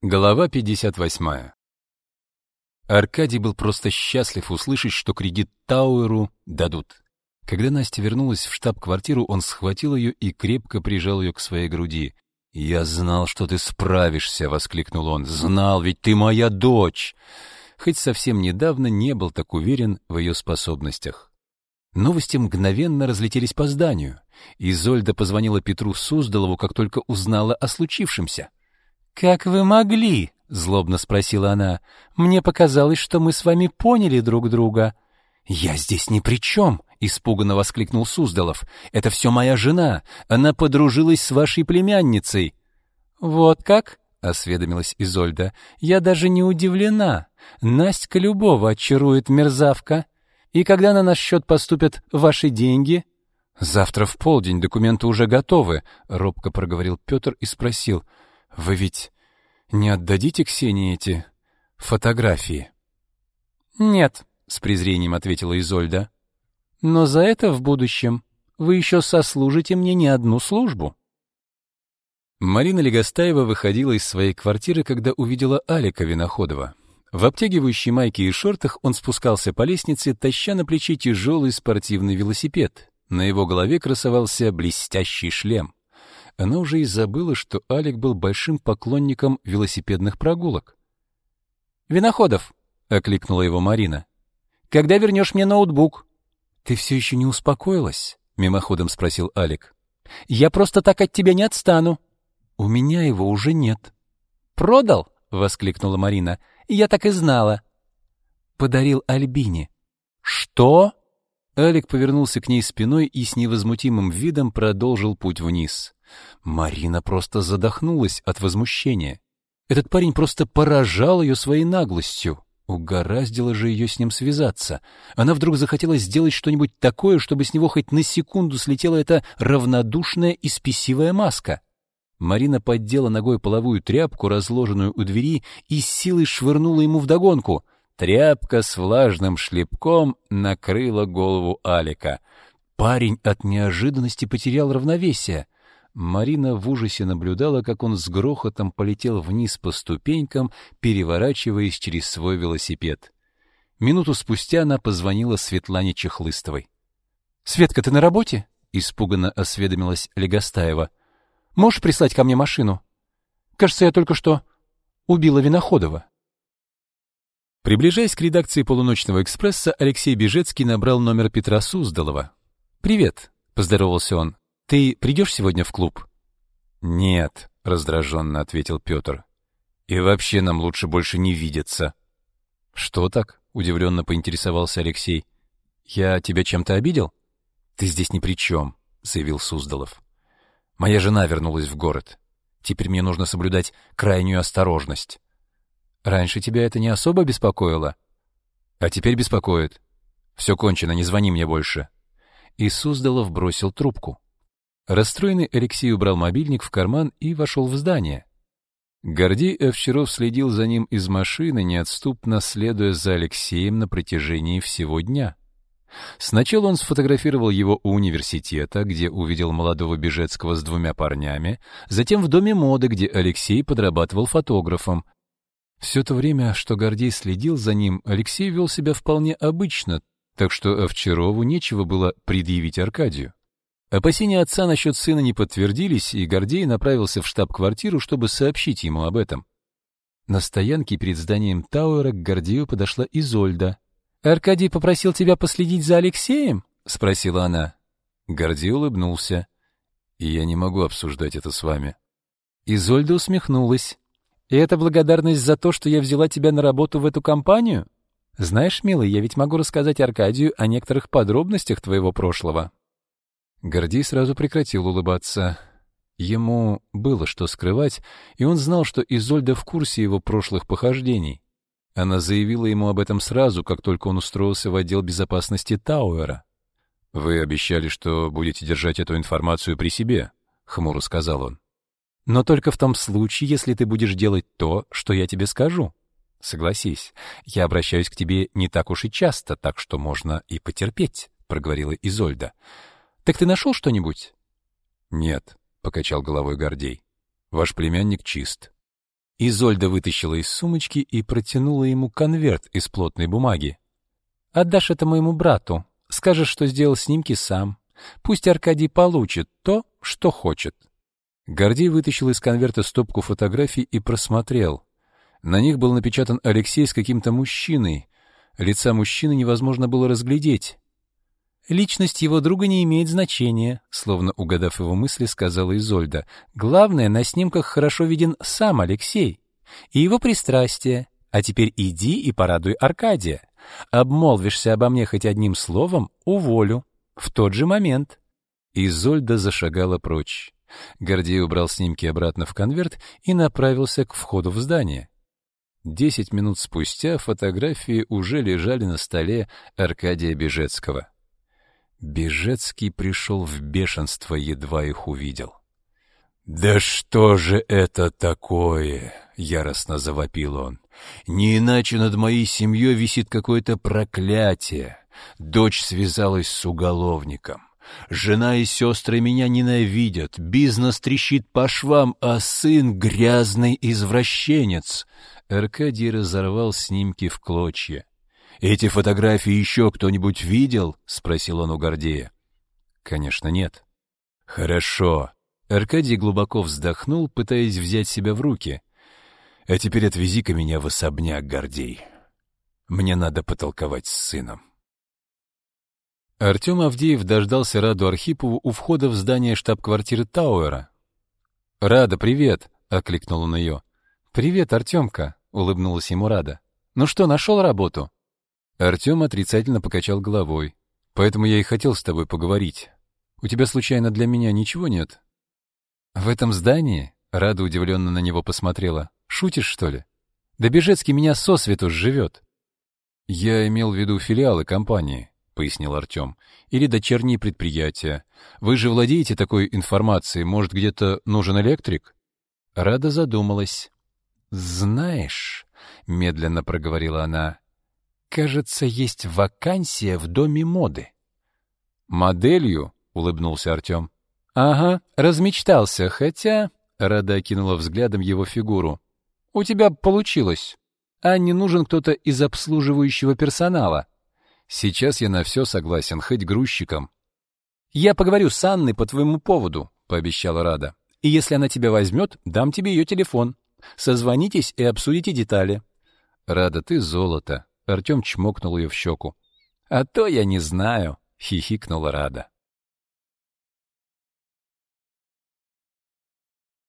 Глава 58. Аркадий был просто счастлив услышать, что кредит Тауэру дадут. Когда Настя вернулась в штаб-квартиру, он схватил ее и крепко прижал ее к своей груди. «Я знал, что ты справишься!» — воскликнул он. «Знал, ведь ты моя дочь!» Хоть совсем недавно не был так уверен в ее способностях. Новости мгновенно разлетелись по зданию. Изольда позвонила Петру Суздалову, как только узнала о случившемся. «Как вы могли?» — злобно спросила она. «Мне показалось, что мы с вами поняли друг друга». «Я здесь ни при чем!» — испуганно воскликнул Суздалов. «Это все моя жена. Она подружилась с вашей племянницей». «Вот как?» — осведомилась Изольда. «Я даже не удивлена. Настя любого очарует мерзавка. И когда на наш счет поступят ваши деньги?» «Завтра в полдень документы уже готовы», — робко проговорил Петр и спросил. Вы ведь не отдадите Ксении эти фотографии? Нет, с презрением ответила Изольда. Но за это в будущем вы еще сослужите мне не одну службу. Марина Легостаева выходила из своей квартиры, когда увидела Алика Виноходова. В обтягивающей майке и шортах он спускался по лестнице, таща на плече тяжелый спортивный велосипед. На его голове красовался блестящий шлем. Она уже и забыла, что Алик был большим поклонником велосипедных прогулок. «Виноходов!» — окликнула его Марина. «Когда вернешь мне ноутбук?» «Ты все еще не успокоилась?» — мимоходом спросил Алик. «Я просто так от тебя не отстану». «У меня его уже нет». «Продал?» — воскликнула Марина. «Я так и знала». «Подарил Альбине». «Что?» Алик повернулся к ней спиной и с невозмутимым видом продолжил путь вниз. Марина просто задохнулась от возмущения. Этот парень просто поражал ее своей наглостью. Угораздило же ее с ним связаться. Она вдруг захотела сделать что-нибудь такое, чтобы с него хоть на секунду слетела эта равнодушная и спесивая маска. Марина поддела ногой половую тряпку, разложенную у двери, и с силой швырнула ему вдогонку. Тряпка с влажным шлепком накрыла голову Алика. Парень от неожиданности потерял равновесие. Марина в ужасе наблюдала, как он с грохотом полетел вниз по ступенькам, переворачиваясь через свой велосипед. Минуту спустя она позвонила Светлане Чехлыстовой. «Светка, ты на работе?» — испуганно осведомилась Легостаева. «Можешь прислать ко мне машину? Кажется, я только что убила Виноходова». Приближаясь к редакции «Полуночного экспресса», Алексей Бежецкий набрал номер Петра Суздалова. «Привет», — поздоровался он. Ты придешь сегодня в клуб? Нет, раздраженно ответил Петр. И вообще нам лучше больше не видеться. Что так? удивленно поинтересовался Алексей. Я тебя чем-то обидел? Ты здесь ни при чем», — заявил Суздалов. Моя жена вернулась в город. Теперь мне нужно соблюдать крайнюю осторожность. Раньше тебя это не особо беспокоило, а теперь беспокоит. Все кончено, не звони мне больше. И Суздалов бросил трубку. Расстроенный Алексей убрал мобильник в карман и вошел в здание. Гордей Овчаров следил за ним из машины, неотступно следуя за Алексеем на протяжении всего дня. Сначала он сфотографировал его у университета, где увидел молодого Бежецкого с двумя парнями, затем в доме моды, где Алексей подрабатывал фотографом. Все то время, что Гордей следил за ним, Алексей вел себя вполне обычно, так что Овчарову нечего было предъявить Аркадию. Опасения отца насчет сына не подтвердились, и Гордей направился в штаб-квартиру, чтобы сообщить ему об этом. На стоянке перед зданием Тауэра к Гордею подошла Изольда. «Аркадий попросил тебя последить за Алексеем?» — спросила она. Гордей улыбнулся. «И я не могу обсуждать это с вами». Изольда усмехнулась. «И это благодарность за то, что я взяла тебя на работу в эту компанию? Знаешь, милый, я ведь могу рассказать Аркадию о некоторых подробностях твоего прошлого». Гордей сразу прекратил улыбаться. Ему было что скрывать, и он знал, что Изольда в курсе его прошлых похождений. Она заявила ему об этом сразу, как только он устроился в отдел безопасности Тауэра. «Вы обещали, что будете держать эту информацию при себе», — хмуро сказал он. «Но только в том случае, если ты будешь делать то, что я тебе скажу. Согласись, я обращаюсь к тебе не так уж и часто, так что можно и потерпеть», — проговорила Изольда. Так ты нашел что-нибудь? Нет, покачал головой Гордей. Ваш племянник чист. Изольда вытащила из сумочки и протянула ему конверт из плотной бумаги. «Отдашь это моему брату. Скажешь, что сделал снимки сам. Пусть Аркадий получит то, что хочет». Гордей вытащил из конверта стопку фотографий и просмотрел. На них был напечатан Алексей с каким-то мужчиной. Лица мужчины невозможно было разглядеть. Личность его друга не имеет значения, словно угадав его мысли, сказала Изольда. Главное, на снимках хорошо виден сам Алексей и его пристрастие. А теперь иди и порадуй Аркадия. Обмолвишься обо мне хоть одним словом — уволю. В тот же момент. Изольда зашагала прочь. Гордей убрал снимки обратно в конверт и направился к входу в здание. Десять минут спустя фотографии уже лежали на столе Аркадия Бежецкого. Бежецкий пришел в бешенство, едва их увидел. «Да что же это такое?» — яростно завопил он. «Не иначе над моей семьей висит какое-то проклятие. Дочь связалась с уголовником. Жена и сестры меня ненавидят, бизнес трещит по швам, а сын — грязный извращенец». Аркадий разорвал снимки в клочья. «Эти фотографии еще кто-нибудь видел?» — спросил он у Гордея. «Конечно, нет». «Хорошо». Аркадий глубоко вздохнул, пытаясь взять себя в руки. «А теперь отвези-ка меня в особняк, Гордей. Мне надо потолковать с сыном». Артем Авдеев дождался Раду Архипову у входа в здание штаб-квартиры Тауэра. «Рада, привет!» — окликнул он ее. «Привет, Артемка!» — улыбнулась ему Рада. «Ну что, нашел работу?» Артем отрицательно покачал головой. «Поэтому я и хотел с тобой поговорить. У тебя, случайно, для меня ничего нет?» «В этом здании?» — Рада удивленно на него посмотрела. «Шутишь, что ли? Да Бежецкий меня сосвету живет». «Я имел в виду филиалы компании», — пояснил Артем. «Или дочерние предприятия. Вы же владеете такой информацией. Может, где-то нужен электрик?» Рада задумалась. «Знаешь», — медленно проговорила она, Кажется, есть вакансия в доме моды. Моделью? улыбнулся Артем. Ага, размечтался, хотя Рада окинула взглядом его фигуру. У тебя получилось. А не нужен кто-то из обслуживающего персонала. Сейчас я на все согласен, хоть грузчиком. Я поговорю с Анной по твоему поводу, пообещала Рада. И если она тебя возьмет, дам тебе ее телефон. Созвонитесь и обсудите детали. Рада, ты золото, Артем чмокнул ее в щеку. «А то я не знаю», — хихикнула Рада.